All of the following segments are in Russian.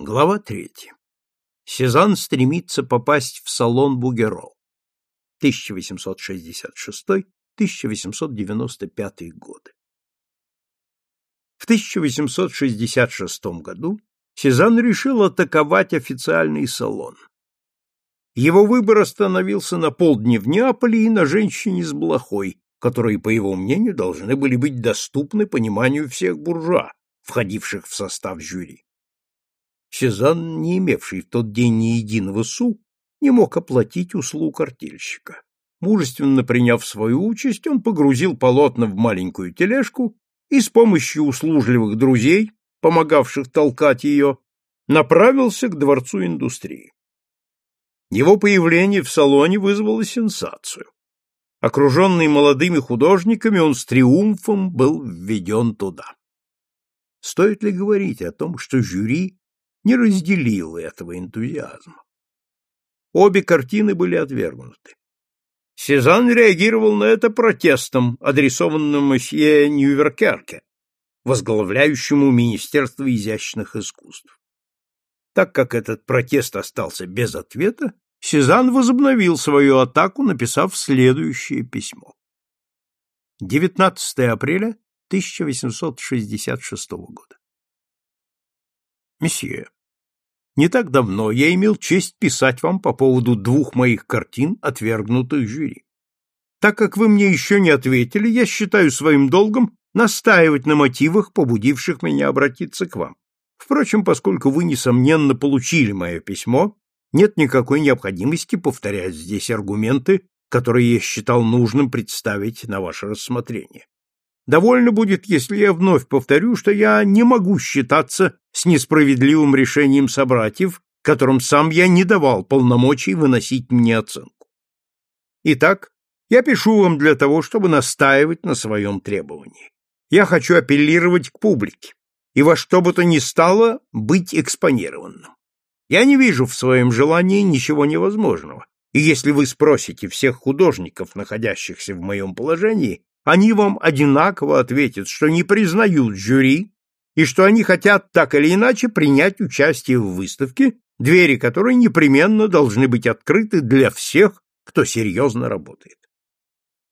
Глава третья. Сезанн стремится попасть в салон Бугеро. 1866-1895 годы. В 1866 году Сезанн решил атаковать официальный салон. Его выбор остановился на полдне в Неаполе и на женщине с блохой, которые, по его мнению, должны были быть доступны пониманию всех буржуа, входивших в состав жюри. Сезанн, не имевший в тот день ни единого су, не мог оплатить услуг артельщика. Мужественно приняв свою участь, он погрузил полотна в маленькую тележку и с помощью услужливых друзей, помогавших толкать ее, направился к Дворцу индустрии. Его появление в салоне вызвало сенсацию. Окруженный молодыми художниками, он с триумфом был введен туда. Стоит ли говорить о том, что жюри не разделил этого энтузиазма. Обе картины были отвергнуты. Сезанн реагировал на это протестом, адресованным месье Ньюверкерке, возглавляющему Министерство изящных искусств. Так как этот протест остался без ответа, Сезанн возобновил свою атаку, написав следующее письмо. 19 апреля 1866 года. Месье, не так давно я имел честь писать вам по поводу двух моих картин, отвергнутых жюри. Так как вы мне еще не ответили, я считаю своим долгом настаивать на мотивах, побудивших меня обратиться к вам. Впрочем, поскольку вы, несомненно, получили мое письмо, нет никакой необходимости повторять здесь аргументы, которые я считал нужным представить на ваше рассмотрение. Довольно будет, если я вновь повторю, что я не могу считаться с несправедливым решением собратьев, которым сам я не давал полномочий выносить мне оценку. Итак, я пишу вам для того, чтобы настаивать на своем требовании. Я хочу апеллировать к публике и во что бы то ни стало быть экспонированным. Я не вижу в своем желании ничего невозможного, и если вы спросите всех художников, находящихся в моем положении, они вам одинаково ответят, что не признают жюри и что они хотят так или иначе принять участие в выставке, двери которой непременно должны быть открыты для всех, кто серьезно работает.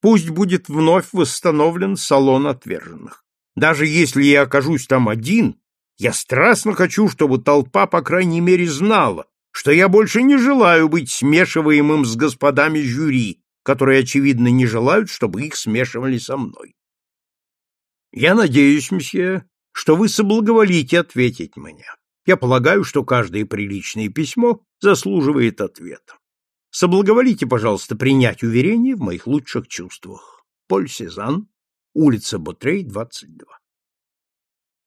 Пусть будет вновь восстановлен салон отверженных. Даже если я окажусь там один, я страстно хочу, чтобы толпа, по крайней мере, знала, что я больше не желаю быть смешиваемым с господами жюри, которые, очевидно, не желают, чтобы их смешивали со мной. Я надеюсь, мсье, что вы соблаговолите ответить мне. Я полагаю, что каждое приличное письмо заслуживает ответа. Соблаговолите, пожалуйста, принять уверение в моих лучших чувствах. Поль Сезанн, улица Ботрей, 22.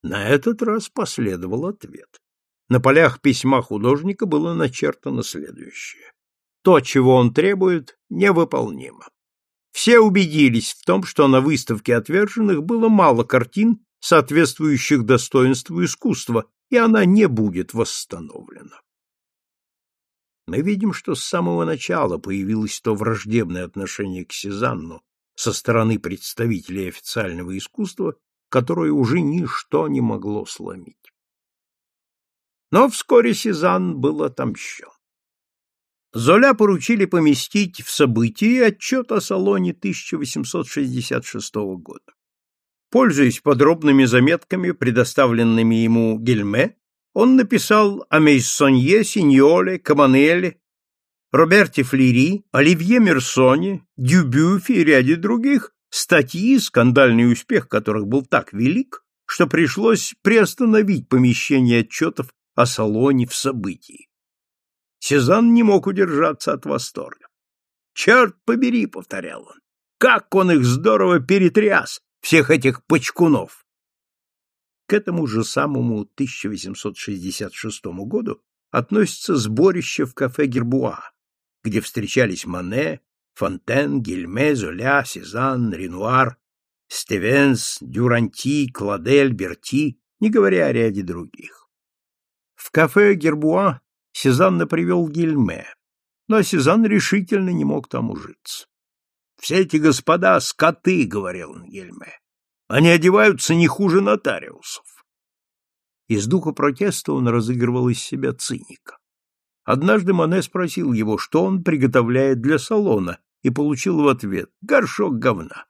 На этот раз последовал ответ. На полях письма художника было начертано следующее. То, чего он требует, невыполнимо. Все убедились в том, что на выставке отверженных было мало картин, соответствующих достоинству искусства, и она не будет восстановлена. Мы видим, что с самого начала появилось то враждебное отношение к Сезанну со стороны представителей официального искусства, которое уже ничто не могло сломить. Но вскоре Сезанн был отомщен. Золя поручили поместить в событии отчет о салоне 1866 года. Пользуясь подробными заметками, предоставленными ему Гельме, он написал о Мейссонье, Синьоле, Каманеле, Роберте Флери, Оливье Мерсоне, Дюбюфе и ряде других статьи, скандальный успех которых был так велик, что пришлось приостановить помещение отчетов о салоне в событии. Сезанн не мог удержаться от восторга. «Черт побери!» — повторял он. «Как он их здорово перетряс, всех этих почкунов!» К этому же самому 1866 году относится сборище в кафе Гербуа, где встречались Мане, Фонтен, Гильме, Золя, Сезанн, Ренуар, Стевенс, Дюранти, Кладель, Берти, не говоря о ряде других. В кафе Гербуа Сезанна привел Гильме, но Сезанн решительно не мог там ужиться. «Все эти господа — скоты», — говорил он Гильме. «Они одеваются не хуже нотариусов». Из духа протеста он разыгрывал из себя циника. Однажды Мане спросил его, что он приготовляет для салона, и получил в ответ «горшок говна».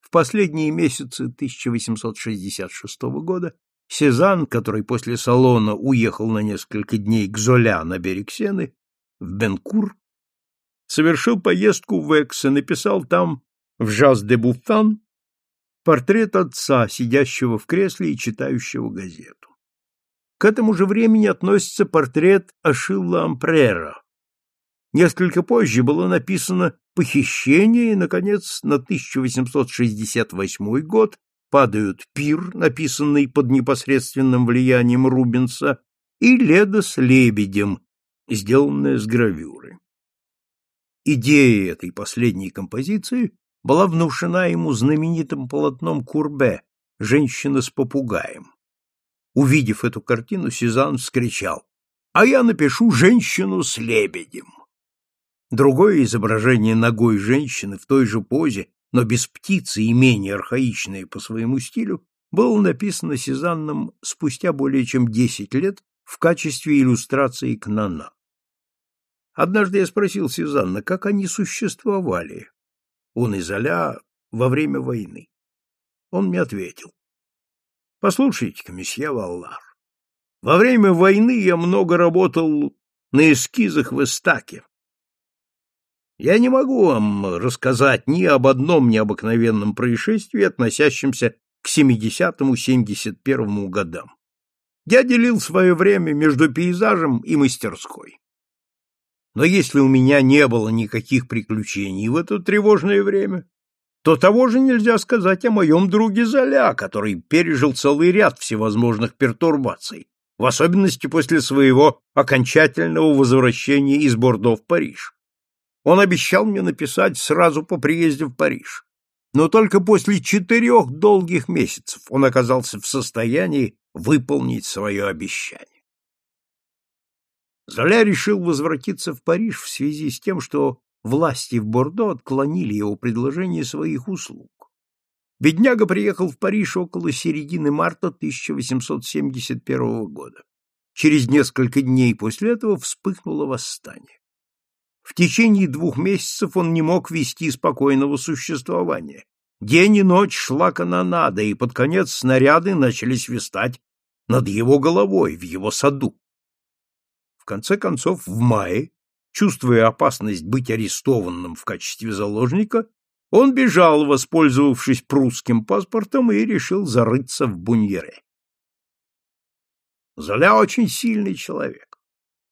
В последние месяцы 1866 года Сезанн, который после салона уехал на несколько дней к Золя на берег Сены, в Бенкур, совершил поездку в Экс и написал там в «Жаз де Буффан» портрет отца, сидящего в кресле и читающего газету. К этому же времени относится портрет Ашилла Ампрера. Несколько позже было написано «Похищение» и, наконец, на 1868 год падают «Пир», написанный под непосредственным влиянием Рубенса, и «Леда с лебедем», сделанная с гравюры. Идея этой последней композиции была внушена ему знаменитым полотном Курбе «Женщина с попугаем». Увидев эту картину, Сезанн вскричал «А я напишу «Женщину с лебедем». Другое изображение ногой женщины в той же позе, но без птицы и менее архаичное по своему стилю, было написано Сезанном спустя более чем десять лет в качестве иллюстрации к Нана. Однажды я спросил Сезанна, как они существовали, он и Золя, во время войны. Он мне ответил. Послушайте-ка, месье Валлар, во время войны я много работал на эскизах в Эстаке. Я не могу вам рассказать ни об одном необыкновенном происшествии, относящемся к 70-71 годам. Я делил свое время между пейзажем и мастерской. Но если у меня не было никаких приключений в это тревожное время, то того же нельзя сказать о моем друге Золя, который пережил целый ряд всевозможных пертурбаций, в особенности после своего окончательного возвращения из Бордо в Париж. Он обещал мне написать сразу по приезде в Париж. Но только после четырех долгих месяцев он оказался в состоянии выполнить свое обещание. Золя решил возвратиться в Париж в связи с тем, что власти в Бордо отклонили его предложение своих услуг. Бедняга приехал в Париж около середины марта 1871 года. Через несколько дней после этого вспыхнуло восстание. В течение двух месяцев он не мог вести спокойного существования. День и ночь шла канонада, и под конец снаряды начали свистать над его головой в его саду конце концов, в мае, чувствуя опасность быть арестованным в качестве заложника, он бежал, воспользовавшись прусским паспортом, и решил зарыться в Буньере. Золя очень сильный человек.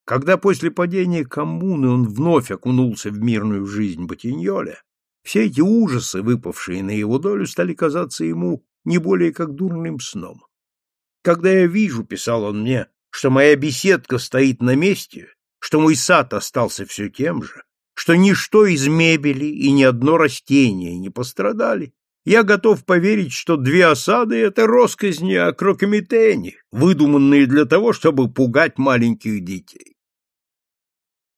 Когда после падения коммуны он вновь окунулся в мирную жизнь Ботиньоля, все эти ужасы, выпавшие на его долю, стали казаться ему не более как дурным сном. Когда я вижу, писал он мне, что моя беседка стоит на месте, что мой сад остался все тем же, что ничто из мебели и ни одно растение не пострадали, я готов поверить, что две осады — это росказни о крокомитене, выдуманные для того, чтобы пугать маленьких детей.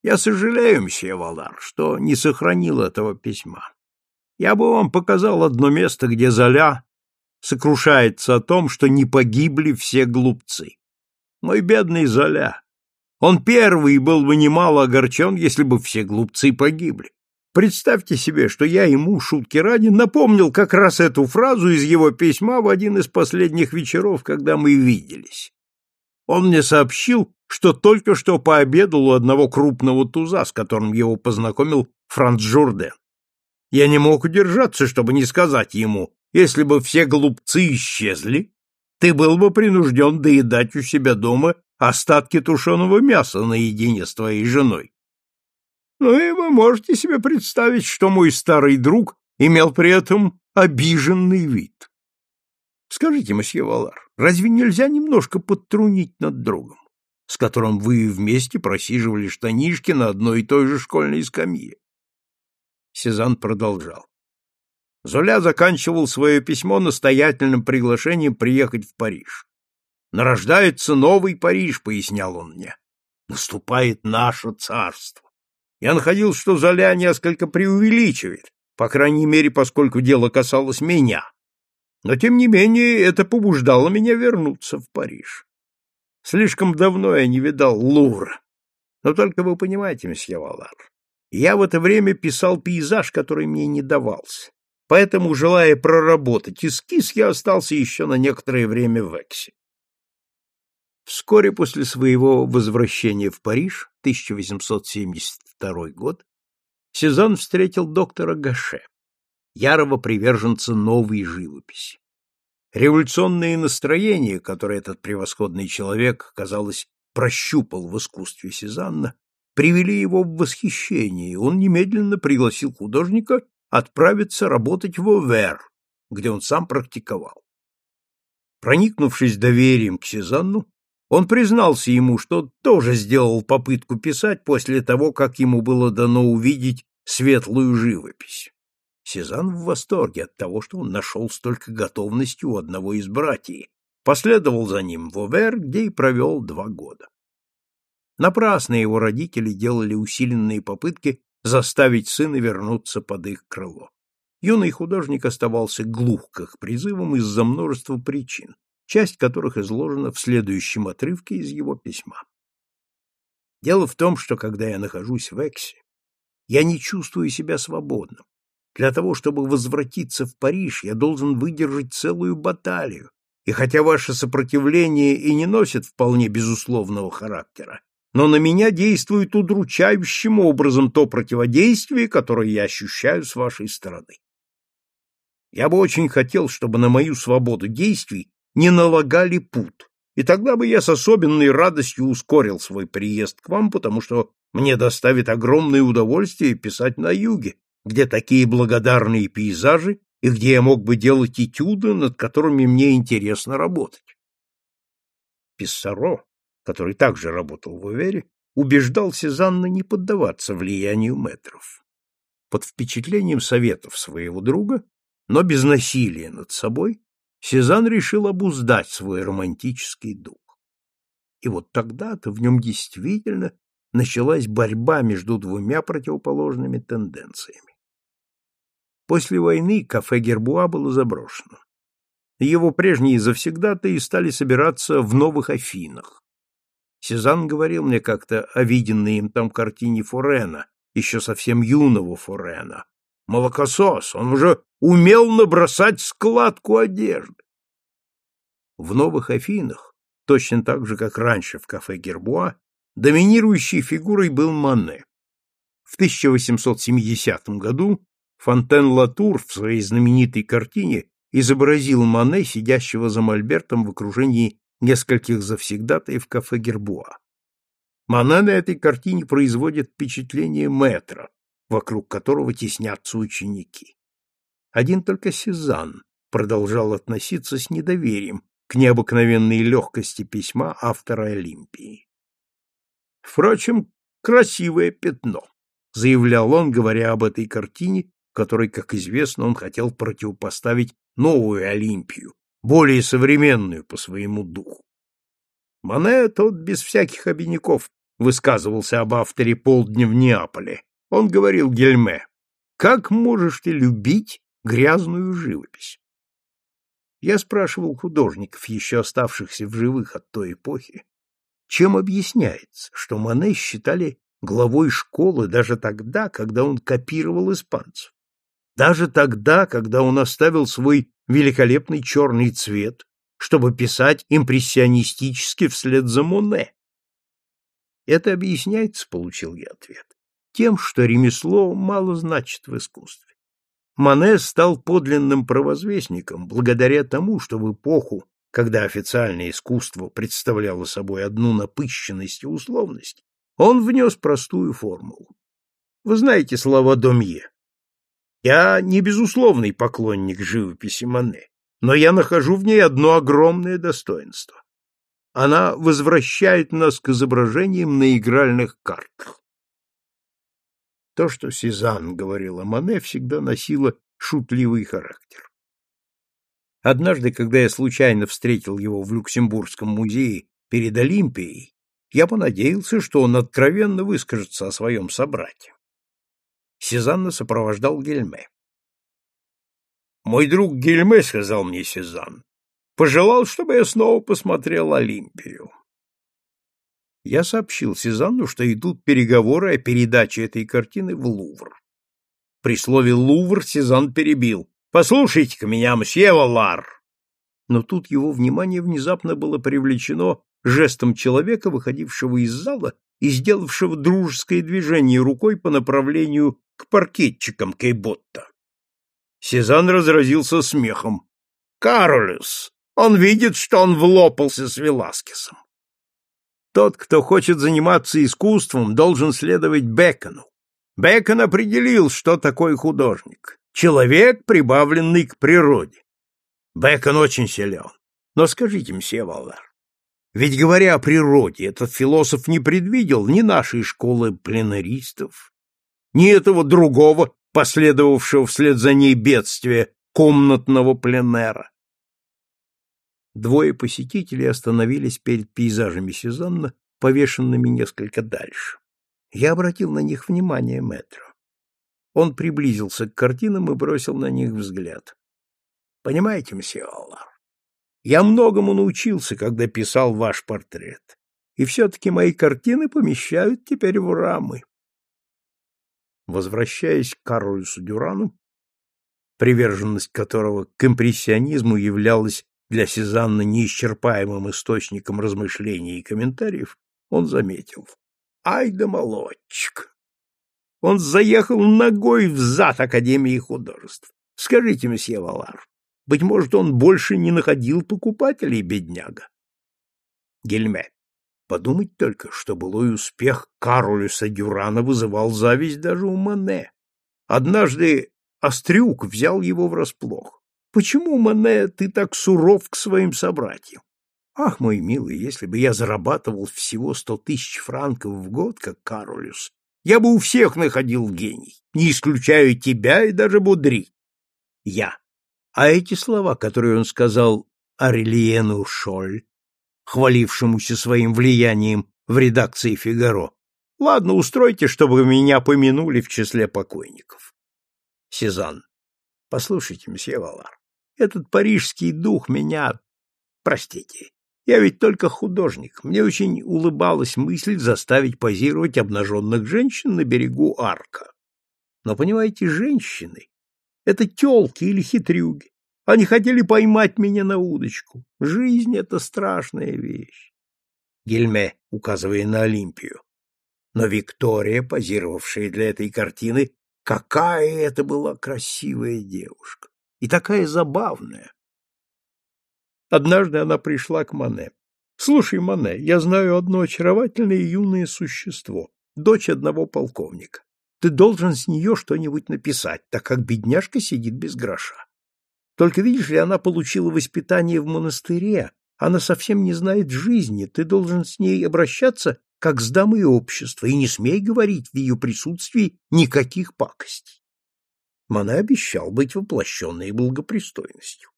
Я сожалею, мсье Валар, что не сохранил этого письма. Я бы вам показал одно место, где Золя сокрушается о том, что не погибли все глупцы. Мой бедный Золя! Он первый был бы немало огорчен, если бы все глупцы погибли. Представьте себе, что я ему, шутки ради, напомнил как раз эту фразу из его письма в один из последних вечеров, когда мы виделись. Он мне сообщил, что только что пообедал у одного крупного туза, с которым его познакомил Франц Журден. Я не мог удержаться, чтобы не сказать ему, если бы все глупцы исчезли, ты был бы принужден доедать у себя дома остатки тушеного мяса наедине с твоей женой. Ну и вы можете себе представить, что мой старый друг имел при этом обиженный вид. Скажите, месье Валар, разве нельзя немножко подтрунить над другом, с которым вы вместе просиживали штанишки на одной и той же школьной скамье? Сезанн продолжал. Золя заканчивал свое письмо настоятельным приглашением приехать в Париж. «Нарождается новый Париж», — пояснял он мне. «Наступает наше царство». Я находил, что Золя несколько преувеличивает, по крайней мере, поскольку дело касалось меня. Но, тем не менее, это побуждало меня вернуться в Париж. Слишком давно я не видал Лувра. Но только вы понимаете, месье Валар, я в это время писал пейзаж, который мне не давался. Поэтому, желая проработать эскиз, я остался еще на некоторое время в Эксе. Вскоре после своего возвращения в Париж, 1872 год, Сезанн встретил доктора Гаше, ярого приверженца новой живописи. Революционные настроения, которые этот превосходный человек, казалось, прощупал в искусстве Сезанна, привели его в восхищение, и он немедленно пригласил художника отправиться работать в Овер, где он сам практиковал. Проникнувшись доверием к Сезанну, он признался ему, что тоже сделал попытку писать после того, как ему было дано увидеть светлую живопись. Сезанн в восторге от того, что он нашел столько готовности у одного из братьев, последовал за ним в Овер, где и провел два года. Напрасно его родители делали усиленные попытки заставить сына вернуться под их крыло. Юный художник оставался глух к их призывам из-за множества причин, часть которых изложена в следующем отрывке из его письма. Дело в том, что когда я нахожусь в Эксе, я не чувствую себя свободным. Для того, чтобы возвратиться в Париж, я должен выдержать целую баталию, и хотя ваше сопротивление и не носит вполне безусловного характера, но на меня действует удручающим образом то противодействие, которое я ощущаю с вашей стороны. Я бы очень хотел, чтобы на мою свободу действий не налагали пут, и тогда бы я с особенной радостью ускорил свой приезд к вам, потому что мне доставит огромное удовольствие писать на юге, где такие благодарные пейзажи и где я мог бы делать этюды, над которыми мне интересно работать. Писсаро, который также работал в Увере, убеждал Сезанна не поддаваться влиянию метров. Под впечатлением советов своего друга, но без насилия над собой, Сезанн решил обуздать свой романтический дух. И вот тогда-то в нем действительно началась борьба между двумя противоположными тенденциями. После войны кафе Гербуа было заброшено. Его прежние завсегдатаи стали собираться в Новых Афинах. Сезанн говорил мне как-то о виденной им там картине Форена, еще совсем юного Форена, молокосос, он уже умел набросать складку одежды. В Новых Афинах, точно так же, как раньше в кафе Гербуа, доминирующей фигурой был Мане. В 1870 году Фонтен-Латур в своей знаменитой картине изобразил Мане, сидящего за мольбертом в окружении нескольких завсегдатаев кафе Гербуа. Мане на этой картине производит впечатление метра, вокруг которого теснятся ученики. Один только Сезанн продолжал относиться с недоверием к необыкновенной легкости письма автора Олимпии. Впрочем, красивое пятно, заявлял он, говоря об этой картине, которой, как известно, он хотел противопоставить новую Олимпию, более современную по своему духу. Мане тот без всяких обиняков высказывался об авторе «Полдня в Неаполе», он говорил Гельме, «Как можешь ты любить грязную живопись?» Я спрашивал художников, еще оставшихся в живых от той эпохи, чем объясняется, что Мане считали главой школы даже тогда, когда он копировал испанцев, даже тогда, когда он оставил свой великолепный черный цвет, чтобы писать импрессионистически вслед за Моне? Это объясняется, получил я ответ тем, что ремесло мало значит в искусстве. Мане стал подлинным провозвестником благодаря тому, что в эпоху, когда официальное искусство представляло собой одну напыщенность и условность, он внес простую формулу. Вы знаете слова Домье. Я не безусловный поклонник живописи Мане, но я нахожу в ней одно огромное достоинство. Она возвращает нас к изображениям на игральных картах. То, что Сезанн говорил о Мане, всегда носило шутливый характер. Однажды, когда я случайно встретил его в Люксембургском музее перед Олимпией, я понадеялся, что он откровенно выскажется о своем собрате. Сезанна сопровождал Гельме. Мой друг Гильме сказал мне Сезанн. Пожелал, чтобы я снова посмотрел Олимпию. Я сообщил Сезанну, что идут переговоры о передаче этой картины в Лувр. При слове «Лувр» Сезанн перебил. «Послушайте-ка меня, мсье Валар!» Но тут его внимание внезапно было привлечено жестом человека, выходившего из зала и сделавшего дружеское движение рукой по направлению к паркетчикам Кейботта. Сезанн разразился смехом. «Каролюс! Он видит, что он влопался с Веласкесом. Тот, кто хочет заниматься искусством, должен следовать Бекону. Бекон определил, что такое художник. Человек, прибавленный к природе. Бекон очень силен. Но скажите, мсье Валар, ведь, говоря о природе, этот философ не предвидел ни нашей школы пленаристов, ни этого другого, последовавшего вслед за ней бедствия, комнатного пленера. Двое посетителей остановились перед пейзажами Сезанна, повешенными несколько дальше. Я обратил на них внимание мэтра. Он приблизился к картинам и бросил на них взгляд. Понимаете, мсье Аллар, я многому научился, когда писал ваш портрет, и все-таки мои картины помещают теперь в рамы. Возвращаясь к Карлосу Дюрану, приверженность которого к импрессионизму являлась для Сезанна неисчерпаемым источником размышлений и комментариев, он заметил. Ай да молодчик! Он заехал ногой в зад Академии художеств. Скажите, месье Валар, быть может, он больше не находил покупателей, бедняга? Гельме. Подумать только, что былой успех Каролюса Дюрана вызывал зависть даже у Мане. Однажды Острюк взял его врасплох. Почему, Мане, ты так суров к своим собратьям? Ах, мой милый, если бы я зарабатывал всего сто тысяч франков в год, как Каролюс, я бы у всех находил гений, не исключая тебя и даже Будри. Я. А эти слова, которые он сказал Арельену Шоль, хвалившемуся своим влиянием в редакции «Фигаро», ладно, устройте, чтобы меня помянули в числе покойников. Сезанн. Послушайте, месье Валар, этот парижский дух меня... Простите, я ведь только художник. Мне очень улыбалась мысль заставить позировать обнаженных женщин на берегу арка. Но, понимаете, женщины — это тёлки или хитрюги. Они хотели поймать меня на удочку. Жизнь — это страшная вещь. Гельме, указывая на Олимпию. Но Виктория, позировавшая для этой картины, какая это была красивая девушка! и такая забавная. Однажды она пришла к Мане. «Слушай, Мане, я знаю одно очаровательное юное существо, дочь одного полковника. Ты должен с нее что-нибудь написать, так как бедняжка сидит без гроша. Только видишь ли, она получила воспитание в монастыре, она совсем не знает жизни, ты должен с ней обращаться как с дамой общества, и не смей говорить в ее присутствии никаких пакостей. Мане обещал быть воплощенной благопристойностью.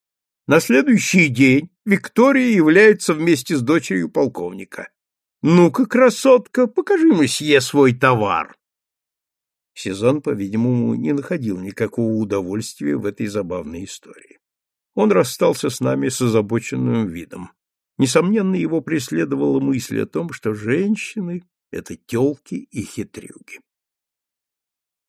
На следующий день Виктория является вместе с дочерью полковника. «Ну-ка, красотка, покажи месье свой товар!» Сезон, по-видимому, не находил никакого удовольствия в этой забавной истории. Он расстался с нами с озабоченным видом. Несомненно, его преследовала мысль о том, что женщины — это телки и хитрюги.